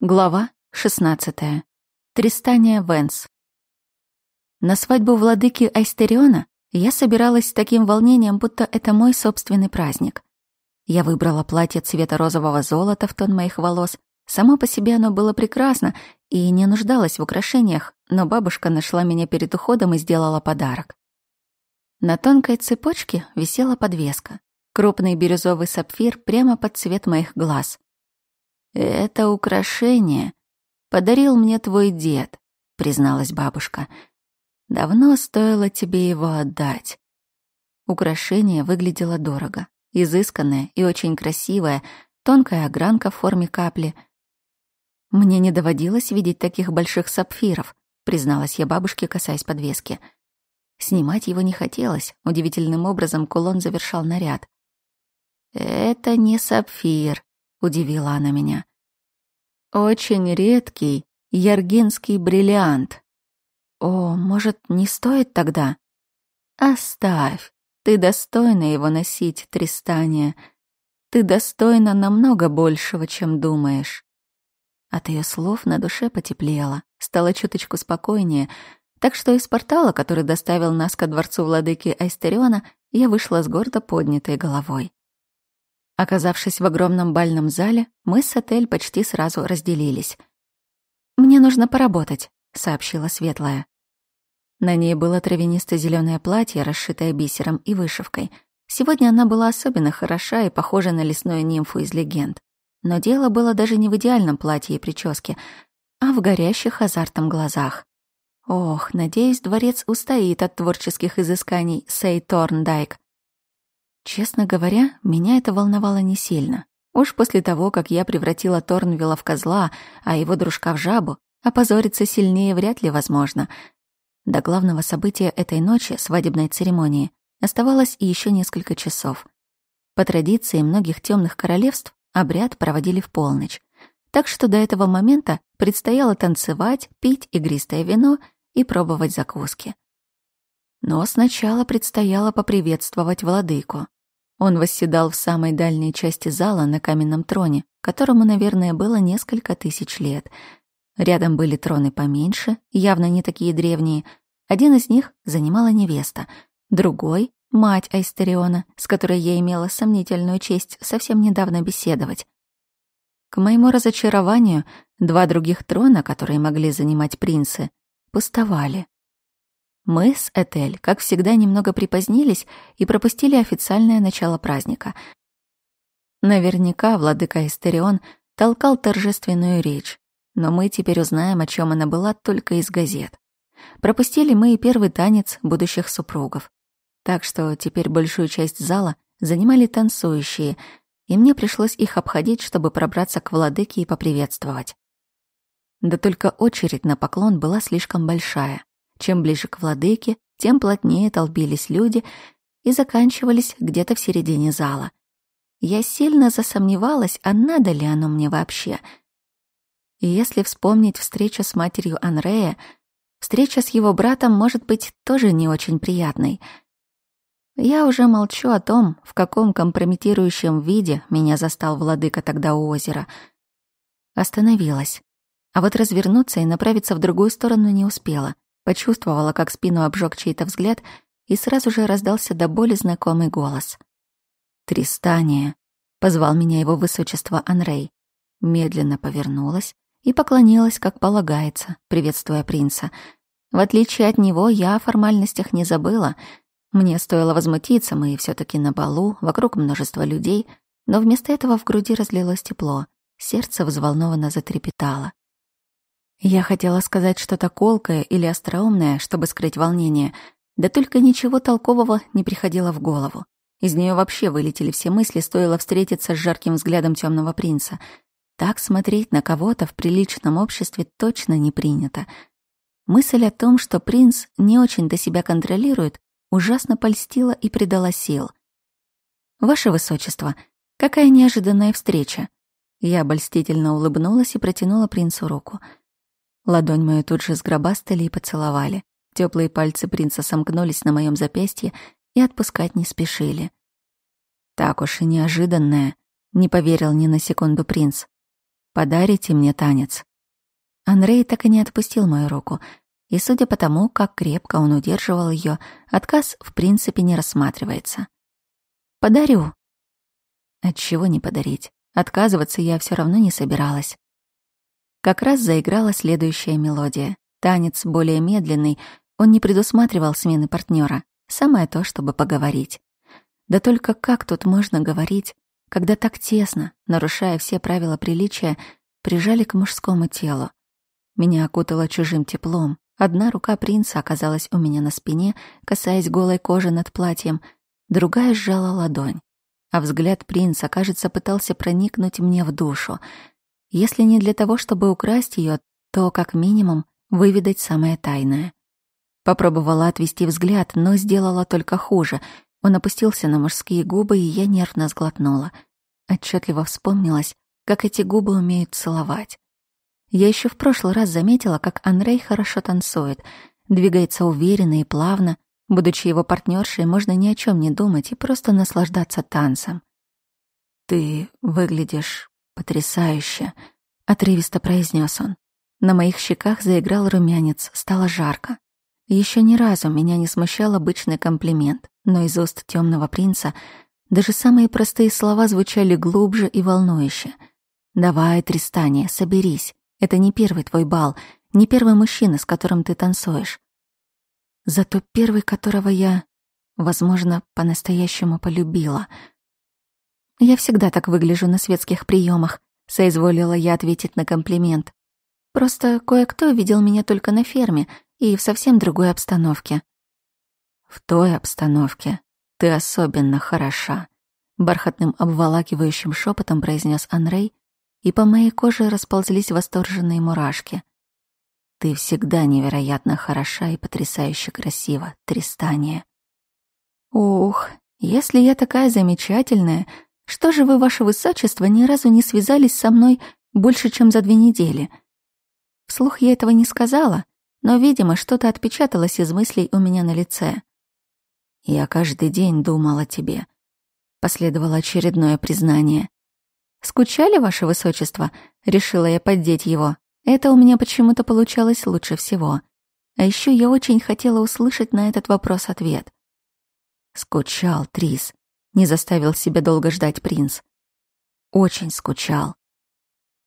Глава 16. Тристания Венс. На свадьбу владыки Айстериона я собиралась с таким волнением, будто это мой собственный праздник. Я выбрала платье цвета розового золота в тон моих волос. Само по себе оно было прекрасно и не нуждалось в украшениях, но бабушка нашла меня перед уходом и сделала подарок. На тонкой цепочке висела подвеска. Крупный бирюзовый сапфир прямо под цвет моих глаз — «Это украшение подарил мне твой дед», — призналась бабушка. «Давно стоило тебе его отдать». Украшение выглядело дорого, изысканное и очень красивое, тонкая огранка в форме капли. «Мне не доводилось видеть таких больших сапфиров», — призналась я бабушке, касаясь подвески. Снимать его не хотелось, удивительным образом кулон завершал наряд. «Это не сапфир», — удивила она меня. Очень редкий Яргинский бриллиант. О, может, не стоит тогда? Оставь. Ты достойна его носить, Тристания. Ты достойна намного большего, чем думаешь. От ее слов на душе потеплело, стало чуточку спокойнее, так что из портала, который доставил нас ко дворцу владыки Айстериона, я вышла с гордо поднятой головой. Оказавшись в огромном бальном зале, мы с отель почти сразу разделились. «Мне нужно поработать», — сообщила Светлая. На ней было травянисто зеленое платье, расшитое бисером и вышивкой. Сегодня она была особенно хороша и похожа на лесную нимфу из легенд. Но дело было даже не в идеальном платье и прическе, а в горящих азартом глазах. Ох, надеюсь, дворец устоит от творческих изысканий Сей Торндайк. Честно говоря, меня это волновало не сильно. Уж после того, как я превратила Торнвилла в козла, а его дружка в жабу, опозориться сильнее вряд ли возможно. До главного события этой ночи, свадебной церемонии, оставалось и еще несколько часов. По традиции многих темных королевств обряд проводили в полночь. Так что до этого момента предстояло танцевать, пить игристое вино и пробовать закуски. Но сначала предстояло поприветствовать владыку. Он восседал в самой дальней части зала на каменном троне, которому, наверное, было несколько тысяч лет. Рядом были троны поменьше, явно не такие древние. Один из них занимала невеста, другой — мать Айстериона, с которой я имела сомнительную честь совсем недавно беседовать. К моему разочарованию, два других трона, которые могли занимать принцы, пустовали. Мы с Этель, как всегда, немного припозднились и пропустили официальное начало праздника. Наверняка владыка Истерион толкал торжественную речь, но мы теперь узнаем, о чем она была только из газет. Пропустили мы и первый танец будущих супругов. Так что теперь большую часть зала занимали танцующие, и мне пришлось их обходить, чтобы пробраться к владыке и поприветствовать. Да только очередь на поклон была слишком большая. Чем ближе к владыке, тем плотнее толпились люди и заканчивались где-то в середине зала. Я сильно засомневалась, а надо ли оно мне вообще. И если вспомнить встречу с матерью Анрея, встреча с его братом может быть тоже не очень приятной. Я уже молчу о том, в каком компрометирующем виде меня застал владыка тогда у озера. Остановилась. А вот развернуться и направиться в другую сторону не успела — почувствовала, как спину обжег чей-то взгляд, и сразу же раздался до боли знакомый голос. «Тристания!» — позвал меня его высочество Анрей. Медленно повернулась и поклонилась, как полагается, приветствуя принца. В отличие от него, я о формальностях не забыла. Мне стоило возмутиться, мы все таки на балу, вокруг множество людей, но вместо этого в груди разлилось тепло, сердце взволнованно затрепетало. Я хотела сказать что-то колкое или остроумное, чтобы скрыть волнение, да только ничего толкового не приходило в голову. Из нее вообще вылетели все мысли, стоило встретиться с жарким взглядом темного принца. Так смотреть на кого-то в приличном обществе точно не принято. Мысль о том, что принц не очень до себя контролирует, ужасно польстила и придала сил. «Ваше Высочество, какая неожиданная встреча!» Я обольстительно улыбнулась и протянула принцу руку — Ладонь мою тут же сгробастали и поцеловали. Теплые пальцы принца сомкнулись на моем запястье и отпускать не спешили. Так уж и неожиданное, не поверил ни на секунду принц. «Подарите мне танец». Анрей так и не отпустил мою руку, и, судя по тому, как крепко он удерживал ее, отказ в принципе не рассматривается. «Подарю». Отчего не подарить? Отказываться я все равно не собиралась как раз заиграла следующая мелодия. Танец более медленный, он не предусматривал смены партнера. Самое то, чтобы поговорить. Да только как тут можно говорить, когда так тесно, нарушая все правила приличия, прижали к мужскому телу. Меня окутало чужим теплом. Одна рука принца оказалась у меня на спине, касаясь голой кожи над платьем, другая сжала ладонь. А взгляд принца, кажется, пытался проникнуть мне в душу — если не для того, чтобы украсть ее, то, как минимум, выведать самое тайное. Попробовала отвести взгляд, но сделала только хуже. Он опустился на мужские губы, и я нервно сглотнула. Отчетливо вспомнилась, как эти губы умеют целовать. Я еще в прошлый раз заметила, как Анрей хорошо танцует, двигается уверенно и плавно. Будучи его партнершей, можно ни о чем не думать и просто наслаждаться танцем. «Ты выглядишь потрясающе!» — отрывисто произнес он. На моих щеках заиграл румянец, стало жарко. Еще ни разу меня не смущал обычный комплимент, но из уст темного принца даже самые простые слова звучали глубже и волнующе. «Давай, Тристане, соберись. Это не первый твой бал, не первый мужчина, с которым ты танцуешь. Зато первый, которого я, возможно, по-настоящему полюбила — «Я всегда так выгляжу на светских приемах», — соизволила я ответить на комплимент. «Просто кое-кто видел меня только на ферме и в совсем другой обстановке». «В той обстановке ты особенно хороша», — бархатным обволакивающим шепотом произнес Анрей, и по моей коже расползлись восторженные мурашки. «Ты всегда невероятно хороша и потрясающе красива, Тристания». «Ух, если я такая замечательная, что же вы, ваше высочество, ни разу не связались со мной больше, чем за две недели? Вслух я этого не сказала, но, видимо, что-то отпечаталось из мыслей у меня на лице. Я каждый день думала о тебе. Последовало очередное признание. «Скучали, ваше высочество?» — решила я поддеть его. Это у меня почему-то получалось лучше всего. А еще я очень хотела услышать на этот вопрос ответ. «Скучал, Трис», не заставил себя долго ждать принц. Очень скучал.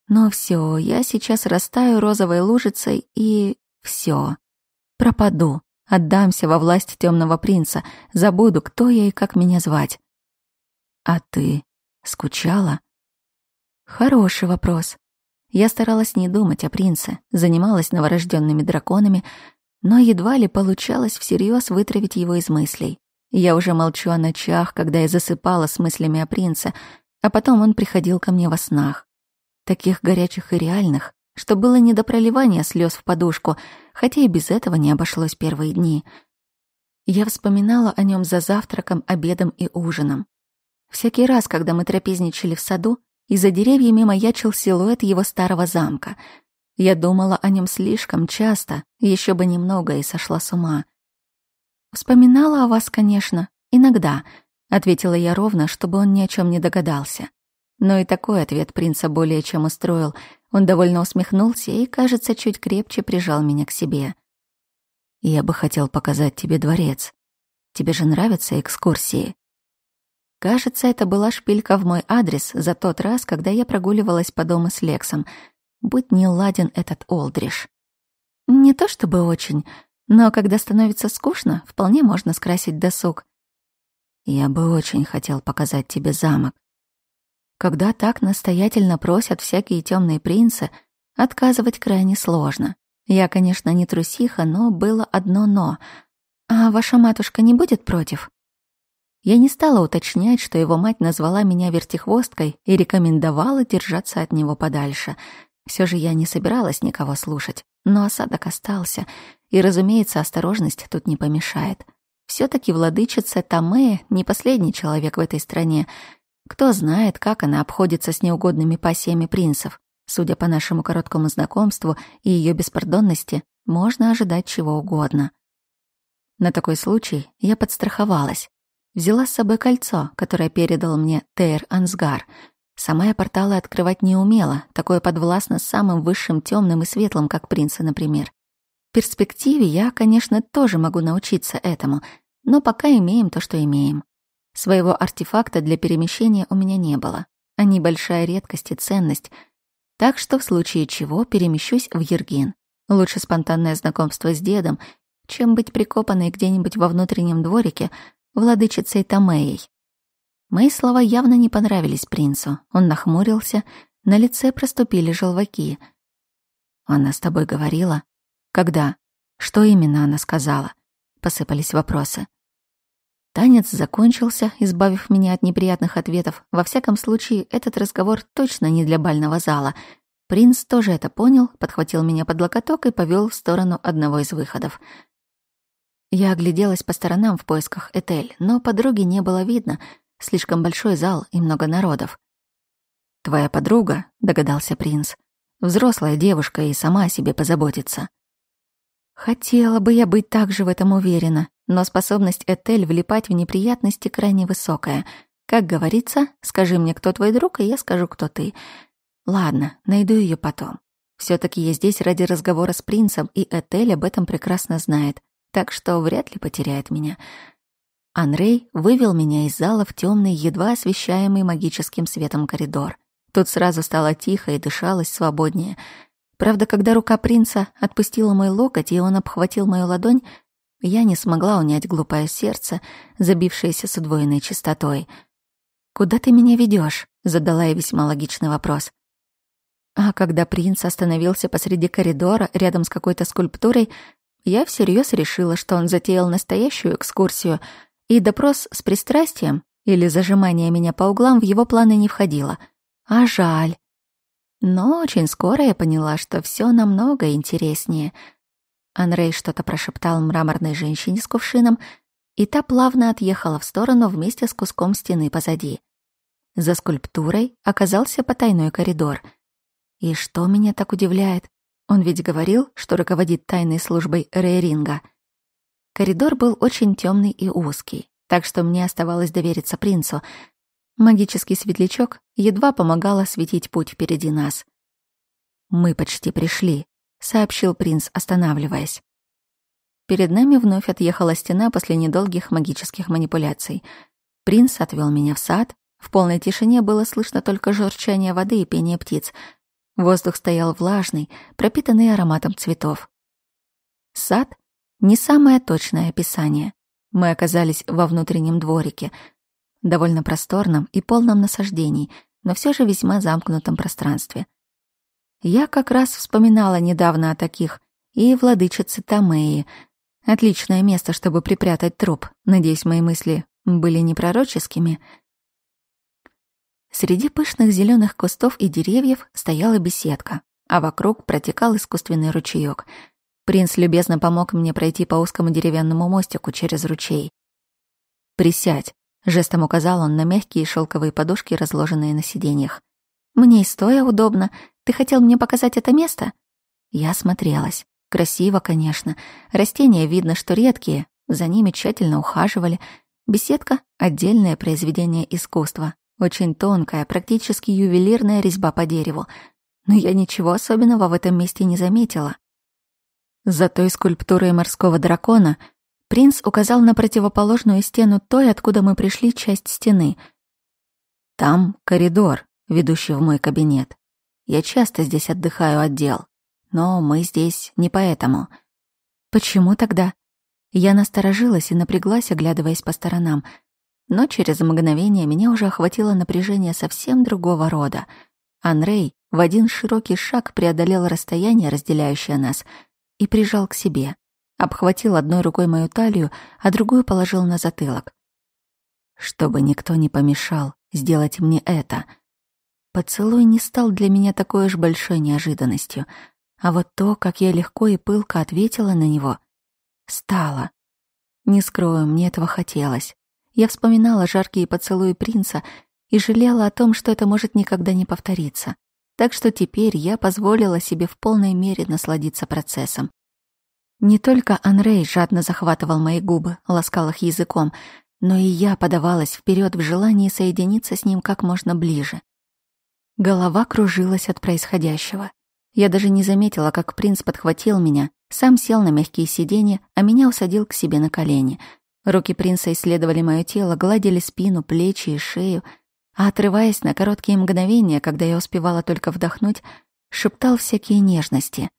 Но все, я сейчас растаю розовой лужицей и все. Пропаду, отдамся во власть темного принца, забуду, кто я и как меня звать. А ты скучала? Хороший вопрос. Я старалась не думать о принце, занималась новорожденными драконами, но едва ли получалось всерьез вытравить его из мыслей. Я уже молчу о ночах, когда я засыпала с мыслями о принце, а потом он приходил ко мне во снах. Таких горячих и реальных, что было не до проливания слез в подушку, хотя и без этого не обошлось первые дни. Я вспоминала о нем за завтраком, обедом и ужином. Всякий раз, когда мы трапезничали в саду, из-за деревьями маячил силуэт его старого замка. Я думала о нем слишком часто, еще бы немного и сошла с ума. «Вспоминала о вас, конечно, иногда», — ответила я ровно, чтобы он ни о чем не догадался. Но и такой ответ принца более чем устроил. Он довольно усмехнулся и, кажется, чуть крепче прижал меня к себе. «Я бы хотел показать тебе дворец. Тебе же нравятся экскурсии?» Кажется, это была шпилька в мой адрес за тот раз, когда я прогуливалась по дому с Лексом. Будь не ладен этот Олдриш. Не то чтобы очень, но когда становится скучно, вполне можно скрасить досуг. Я бы очень хотел показать тебе замок. Когда так настоятельно просят всякие темные принцы, отказывать крайне сложно. Я, конечно, не трусиха, но было одно «но». А ваша матушка не будет против? Я не стала уточнять, что его мать назвала меня вертихвосткой и рекомендовала держаться от него подальше. Все же я не собиралась никого слушать. Но осадок остался, и, разумеется, осторожность тут не помешает. все таки владычица Таме не последний человек в этой стране. Кто знает, как она обходится с неугодными пассиями принцев. Судя по нашему короткому знакомству и ее беспардонности, можно ожидать чего угодно. На такой случай я подстраховалась. Взяла с собой кольцо, которое передал мне Тейр Ансгар, Сама я порталы открывать не умела, такое подвластно самым высшим, темным и светлым, как принца, например. В перспективе я, конечно, тоже могу научиться этому, но пока имеем то, что имеем. Своего артефакта для перемещения у меня не было. А Они большая редкость и ценность, так что в случае чего перемещусь в Ергин. Лучше спонтанное знакомство с дедом, чем быть прикопанной где-нибудь во внутреннем дворике владычицей Томеей. Мои слова явно не понравились принцу. Он нахмурился, на лице проступили желваки. «Она с тобой говорила?» «Когда?» «Что именно она сказала?» Посыпались вопросы. Танец закончился, избавив меня от неприятных ответов. Во всяком случае, этот разговор точно не для бального зала. Принц тоже это понял, подхватил меня под локоток и повел в сторону одного из выходов. Я огляделась по сторонам в поисках Этель, но подруги не было видно — Слишком большой зал и много народов. «Твоя подруга», — догадался принц, — «взрослая девушка и сама о себе позаботится». Хотела бы я быть также в этом уверена, но способность Этель влипать в неприятности крайне высокая. Как говорится, скажи мне, кто твой друг, и я скажу, кто ты. Ладно, найду ее потом. все таки я здесь ради разговора с принцем, и Этель об этом прекрасно знает, так что вряд ли потеряет меня. Андрей вывел меня из зала в темный, едва освещаемый магическим светом коридор. Тут сразу стало тихо и дышалось свободнее. Правда, когда рука принца отпустила мой локоть, и он обхватил мою ладонь, я не смогла унять глупое сердце, забившееся с удвоенной частотой. «Куда ты меня ведешь? задала я весьма логичный вопрос. А когда принц остановился посреди коридора рядом с какой-то скульптурой, я всерьез решила, что он затеял настоящую экскурсию — и допрос с пристрастием или зажимание меня по углам в его планы не входило. А жаль. Но очень скоро я поняла, что все намного интереснее. Анрей что-то прошептал мраморной женщине с кувшином, и та плавно отъехала в сторону вместе с куском стены позади. За скульптурой оказался потайной коридор. И что меня так удивляет? Он ведь говорил, что руководит тайной службой Рейринга — Коридор был очень темный и узкий, так что мне оставалось довериться принцу. Магический светлячок едва помогал осветить путь впереди нас. «Мы почти пришли», — сообщил принц, останавливаясь. Перед нами вновь отъехала стена после недолгих магических манипуляций. Принц отвел меня в сад. В полной тишине было слышно только журчание воды и пение птиц. Воздух стоял влажный, пропитанный ароматом цветов. Сад не самое точное описание. Мы оказались во внутреннем дворике, довольно просторном и полном насаждений, но все же весьма замкнутом пространстве. Я как раз вспоминала недавно о таких и владычице Тамеи. Отличное место, чтобы припрятать труп. Надеюсь, мои мысли были не пророческими. Среди пышных зеленых кустов и деревьев стояла беседка, а вокруг протекал искусственный ручеек — Принц любезно помог мне пройти по узкому деревянному мостику через ручей. «Присядь», — жестом указал он на мягкие шелковые подушки, разложенные на сиденьях. «Мне и стоя удобно. Ты хотел мне показать это место?» Я смотрелась. Красиво, конечно. Растения видно, что редкие. За ними тщательно ухаживали. Беседка — отдельное произведение искусства. Очень тонкая, практически ювелирная резьба по дереву. Но я ничего особенного в этом месте не заметила. За той скульптурой морского дракона принц указал на противоположную стену той, откуда мы пришли, часть стены. Там коридор, ведущий в мой кабинет. Я часто здесь отдыхаю отдел. но мы здесь не поэтому. Почему тогда? Я насторожилась и напряглась, оглядываясь по сторонам. Но через мгновение меня уже охватило напряжение совсем другого рода. Анрей в один широкий шаг преодолел расстояние, разделяющее нас — и прижал к себе. Обхватил одной рукой мою талию, а другую положил на затылок. Чтобы никто не помешал сделать мне это. Поцелуй не стал для меня такой уж большой неожиданностью, а вот то, как я легко и пылко ответила на него, стало. Не скрою, мне этого хотелось. Я вспоминала жаркие поцелуи принца и жалела о том, что это может никогда не повториться. Так что теперь я позволила себе в полной мере насладиться процессом. Не только Анрей жадно захватывал мои губы, ласкал их языком, но и я подавалась вперед в желании соединиться с ним как можно ближе. Голова кружилась от происходящего. Я даже не заметила, как принц подхватил меня, сам сел на мягкие сиденья, а меня усадил к себе на колени. Руки принца исследовали мое тело, гладили спину, плечи и шею — отрываясь на короткие мгновения, когда я успевала только вдохнуть, шептал всякие нежности.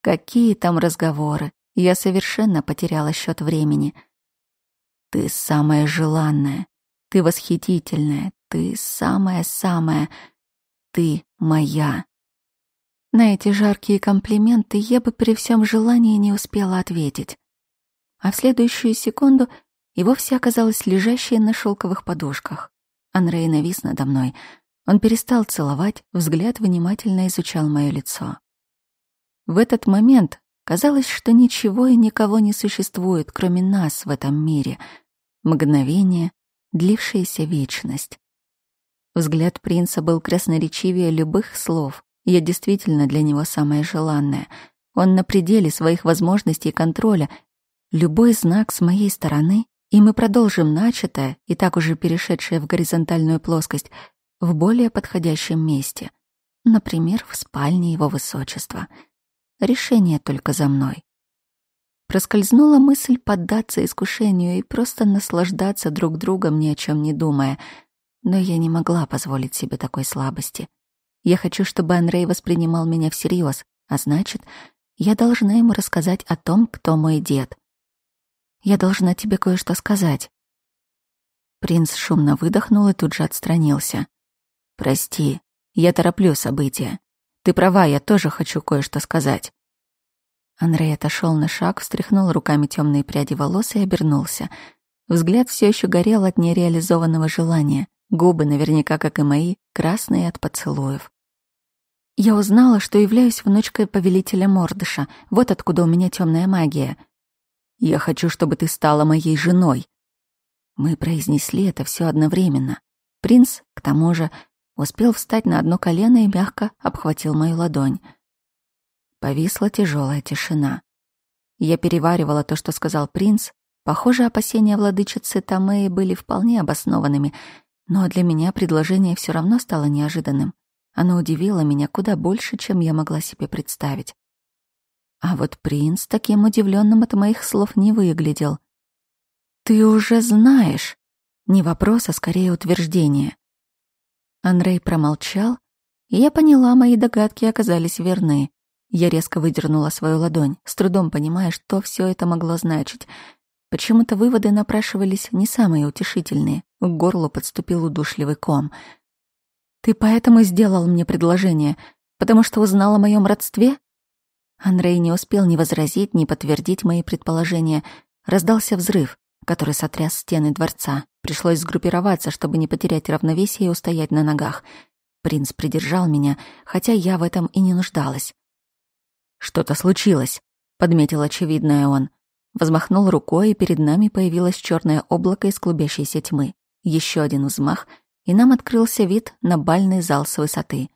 Какие там разговоры? Я совершенно потеряла счет времени. «Ты самая желанная, ты восхитительная, ты самая-самая, ты моя». На эти жаркие комплименты я бы при всем желании не успела ответить. А в следующую секунду и вовсе оказалась лежащей на шелковых подушках. Анрей навис надо мной. Он перестал целовать, взгляд внимательно изучал мое лицо. В этот момент казалось, что ничего и никого не существует, кроме нас в этом мире. Мгновение, длившаяся вечность. Взгляд принца был красноречивее любых слов. Я действительно для него самое желанное. Он на пределе своих возможностей контроля. Любой знак с моей стороны и мы продолжим начатое, и так уже перешедшее в горизонтальную плоскость, в более подходящем месте. Например, в спальне его высочества. Решение только за мной. Проскользнула мысль поддаться искушению и просто наслаждаться друг другом, ни о чем не думая. Но я не могла позволить себе такой слабости. Я хочу, чтобы Андрей воспринимал меня всерьез, а значит, я должна ему рассказать о том, кто мой дед — я должна тебе кое-что сказать». Принц шумно выдохнул и тут же отстранился. «Прости, я тороплю события. Ты права, я тоже хочу кое-что сказать». Андрей отошел на шаг, встряхнул руками темные пряди волос и обернулся. Взгляд все еще горел от нереализованного желания. Губы, наверняка, как и мои, красные от поцелуев. Я узнала, что являюсь внучкой повелителя Мордыша. Вот откуда у меня темная магия. Я хочу, чтобы ты стала моей женой». Мы произнесли это все одновременно. Принц, к тому же, успел встать на одно колено и мягко обхватил мою ладонь. Повисла тяжелая тишина. Я переваривала то, что сказал принц. Похоже, опасения владычицы Томеи были вполне обоснованными, но для меня предложение все равно стало неожиданным. Оно удивило меня куда больше, чем я могла себе представить. А вот принц таким удивленным от моих слов не выглядел. «Ты уже знаешь!» Не вопрос, а скорее утверждение. Андрей промолчал, и я поняла, мои догадки оказались верны. Я резко выдернула свою ладонь, с трудом понимая, что все это могло значить. Почему-то выводы напрашивались не самые утешительные. К горлу подступил удушливый ком. «Ты поэтому сделал мне предложение, потому что узнал о моем родстве?» Андрей не успел ни возразить, ни подтвердить мои предположения. Раздался взрыв, который сотряс стены дворца. Пришлось сгруппироваться, чтобы не потерять равновесие и устоять на ногах. Принц придержал меня, хотя я в этом и не нуждалась. «Что-то случилось», — подметил очевидное он. Возмахнул рукой, и перед нами появилось черное облако из клубящейся тьмы. Еще один взмах, и нам открылся вид на бальный зал с высоты.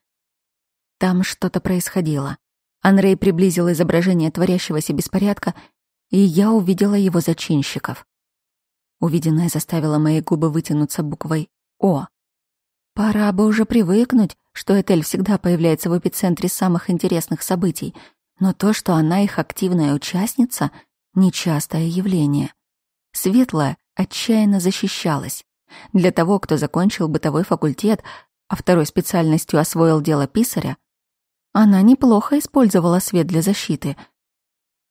Там что-то происходило. Анрей приблизил изображение творящегося беспорядка, и я увидела его зачинщиков. Увиденное заставило мои губы вытянуться буквой «О». Пора бы уже привыкнуть, что Этель всегда появляется в эпицентре самых интересных событий, но то, что она их активная участница — нечастое явление. Светлая отчаянно защищалась. Для того, кто закончил бытовой факультет, а второй специальностью освоил дело писаря, она неплохо использовала свет для защиты.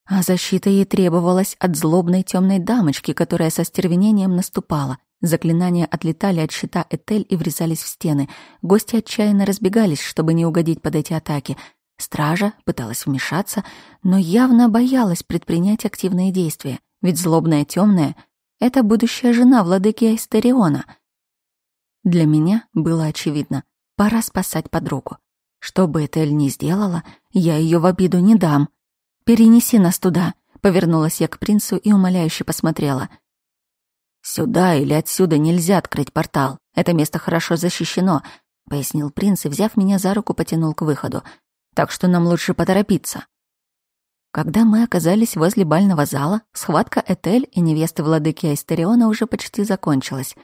А защита ей требовалась от злобной темной дамочки, которая со стервенением наступала. Заклинания отлетали от щита Этель и врезались в стены. Гости отчаянно разбегались, чтобы не угодить под эти атаки. Стража пыталась вмешаться, но явно боялась предпринять активные действия, ведь злобная темная — это будущая жена владыки Айстериона. Для меня было очевидно — пора спасать подругу. Что бы Этель ни сделала, я ее в обиду не дам. Перенеси нас туда, повернулась я к принцу и умоляюще посмотрела. Сюда или отсюда нельзя открыть портал. Это место хорошо защищено, пояснил принц и, взяв меня за руку, потянул к выходу. Так что нам лучше поторопиться. Когда мы оказались возле бального зала, схватка Этель и невесты владыки Айстериона уже почти закончилась.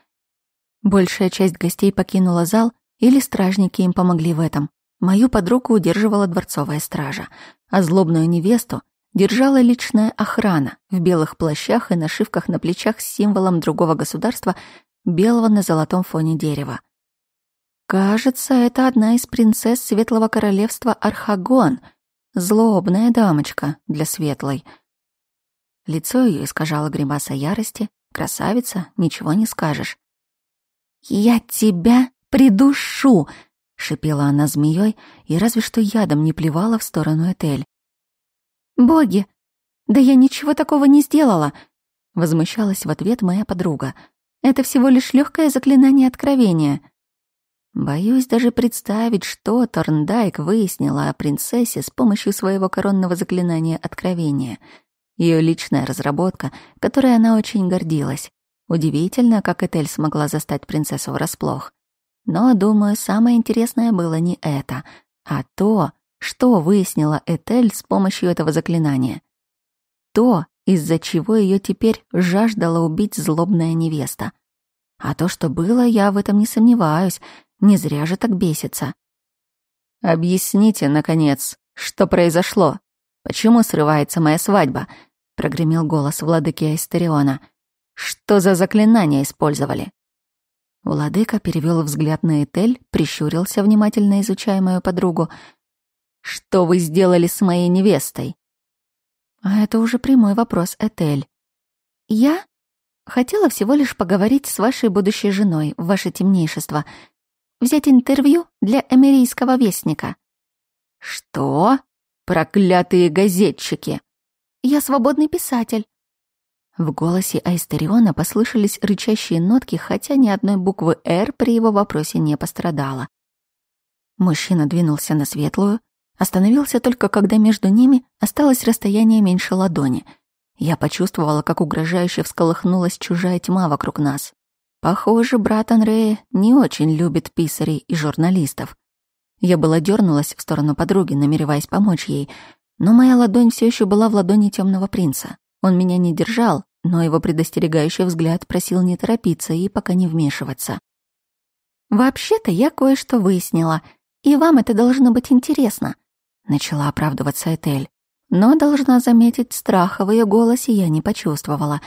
Большая часть гостей покинула зал, или стражники им помогли в этом. Мою подругу удерживала дворцовая стража, а злобную невесту держала личная охрана в белых плащах и нашивках на плечах с символом другого государства, белого на золотом фоне дерева. Кажется, это одна из принцесс Светлого Королевства Архагон, злобная дамочка для Светлой. Лицо ее искажало гримаса ярости. Красавица, ничего не скажешь. «Я тебя придушу!» Шипела она змеей, и разве что ядом не плевала в сторону Этель. «Боги! Да я ничего такого не сделала!» Возмущалась в ответ моя подруга. «Это всего лишь легкое заклинание откровения». Боюсь даже представить, что Торндайк выяснила о принцессе с помощью своего коронного заклинания откровения. Ее личная разработка, которой она очень гордилась. Удивительно, как Этель смогла застать принцессу врасплох. Но, думаю, самое интересное было не это, а то, что выяснила Этель с помощью этого заклинания. То, из-за чего ее теперь жаждала убить злобная невеста. А то, что было, я в этом не сомневаюсь, не зря же так бесится. «Объясните, наконец, что произошло? Почему срывается моя свадьба?» — прогремел голос владыки Астериона, «Что за заклинания использовали?» Владыка перевел взгляд на Этель, прищурился, внимательно изучая мою подругу. «Что вы сделали с моей невестой?» «А это уже прямой вопрос, Этель». «Я?» «Хотела всего лишь поговорить с вашей будущей женой, ваше темнейшество. Взять интервью для эмирийского вестника». «Что? Проклятые газетчики!» «Я свободный писатель. В голосе Айстериона послышались рычащие нотки, хотя ни одной буквы «Р» при его вопросе не пострадало. Мужчина двинулся на светлую, остановился только когда между ними осталось расстояние меньше ладони. Я почувствовала, как угрожающе всколыхнулась чужая тьма вокруг нас. Похоже, брат Анрея не очень любит писарей и журналистов. Я была дернулась в сторону подруги, намереваясь помочь ей, но моя ладонь все еще была в ладони темного принца. Он меня не держал, но его предостерегающий взгляд просил не торопиться и пока не вмешиваться. «Вообще-то я кое-что выяснила, и вам это должно быть интересно», — начала оправдываться Этель. Но, должна заметить, страха в ее голосе я не почувствовала.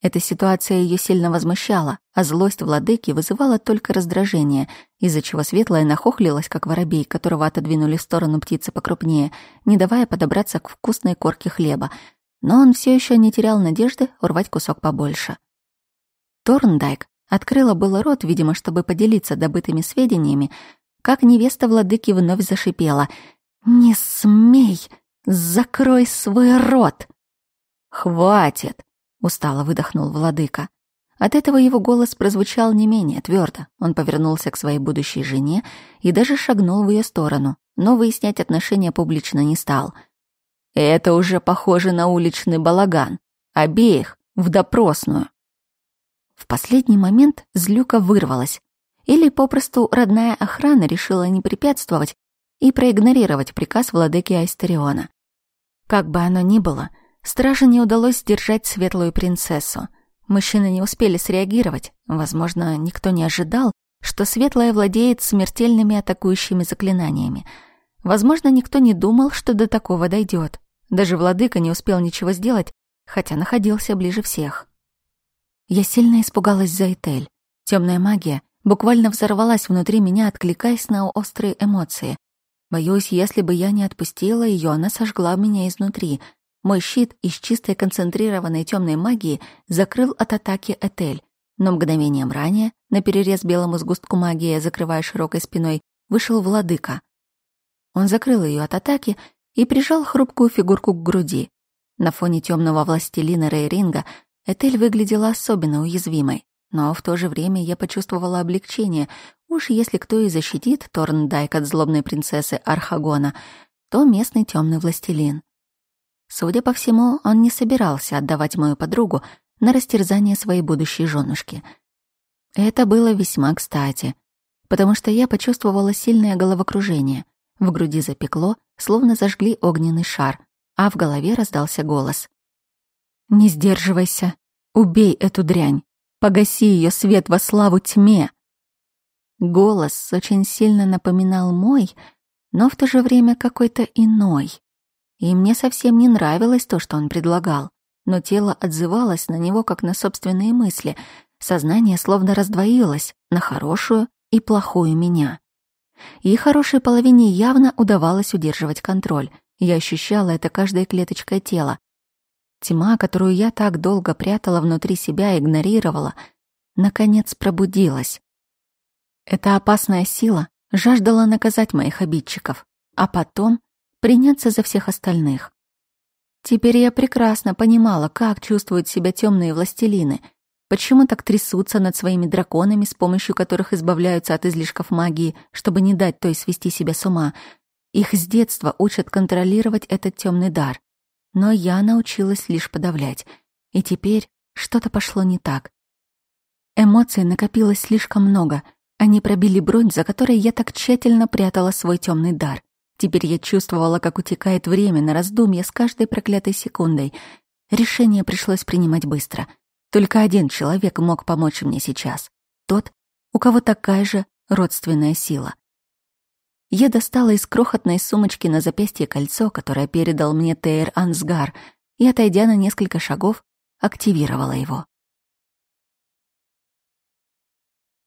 Эта ситуация ее сильно возмущала, а злость владыки вызывала только раздражение, из-за чего светлая нахохлилась, как воробей, которого отодвинули в сторону птицы покрупнее, не давая подобраться к вкусной корке хлеба — но он все еще не терял надежды урвать кусок побольше. Торндайк открыла было рот, видимо, чтобы поделиться добытыми сведениями, как невеста владыки вновь зашипела. «Не смей! Закрой свой рот!» «Хватит!» — устало выдохнул владыка. От этого его голос прозвучал не менее твердо. Он повернулся к своей будущей жене и даже шагнул в ее сторону, но выяснять отношения публично не стал — это уже похоже на уличный балаган. А Обеих в допросную. В последний момент злюка вырвалась. Или попросту родная охрана решила не препятствовать и проигнорировать приказ владыки Айстериона. Как бы оно ни было, страже не удалось сдержать светлую принцессу. Мужчины не успели среагировать. Возможно, никто не ожидал, что светлая владеет смертельными атакующими заклинаниями. Возможно, никто не думал, что до такого дойдет. Даже владыка не успел ничего сделать, хотя находился ближе всех. Я сильно испугалась за Этель. Темная магия буквально взорвалась внутри меня, откликаясь на острые эмоции. Боюсь, если бы я не отпустила ее, она сожгла меня изнутри. Мой щит из чистой концентрированной темной магии закрыл от атаки Этель. Но мгновением ранее, на перерез белому сгустку магии, закрывая широкой спиной, вышел владыка. Он закрыл ее от атаки и прижал хрупкую фигурку к груди. На фоне темного властелина Рейринга Этель выглядела особенно уязвимой. Но в то же время я почувствовала облегчение. Уж если кто и защитит Торндайк от злобной принцессы Архагона, то местный темный властелин. Судя по всему, он не собирался отдавать мою подругу на растерзание своей будущей женушки. Это было весьма кстати, потому что я почувствовала сильное головокружение — в груди запекло, словно зажгли огненный шар, а в голове раздался голос. «Не сдерживайся! Убей эту дрянь! Погаси ее свет во славу тьме!» Голос очень сильно напоминал мой, но в то же время какой-то иной. И мне совсем не нравилось то, что он предлагал, но тело отзывалось на него как на собственные мысли, сознание словно раздвоилось на хорошую и плохую меня. Ей хорошей половине явно удавалось удерживать контроль. Я ощущала это каждой клеточкой тела. Тьма, которую я так долго прятала внутри себя и игнорировала, наконец пробудилась. Эта опасная сила жаждала наказать моих обидчиков, а потом приняться за всех остальных. Теперь я прекрасно понимала, как чувствуют себя темные властелины — Почему так трясутся над своими драконами, с помощью которых избавляются от излишков магии, чтобы не дать той свести себя с ума? Их с детства учат контролировать этот темный дар. Но я научилась лишь подавлять. И теперь что-то пошло не так. Эмоций накопилось слишком много. Они пробили бронь, за которой я так тщательно прятала свой темный дар. Теперь я чувствовала, как утекает время на раздумья с каждой проклятой секундой. Решение пришлось принимать быстро — только один человек мог помочь мне сейчас. Тот, у кого такая же родственная сила. Я достала из крохотной сумочки на запястье кольцо, которое передал мне Тейр Ансгар, и, отойдя на несколько шагов, активировала его.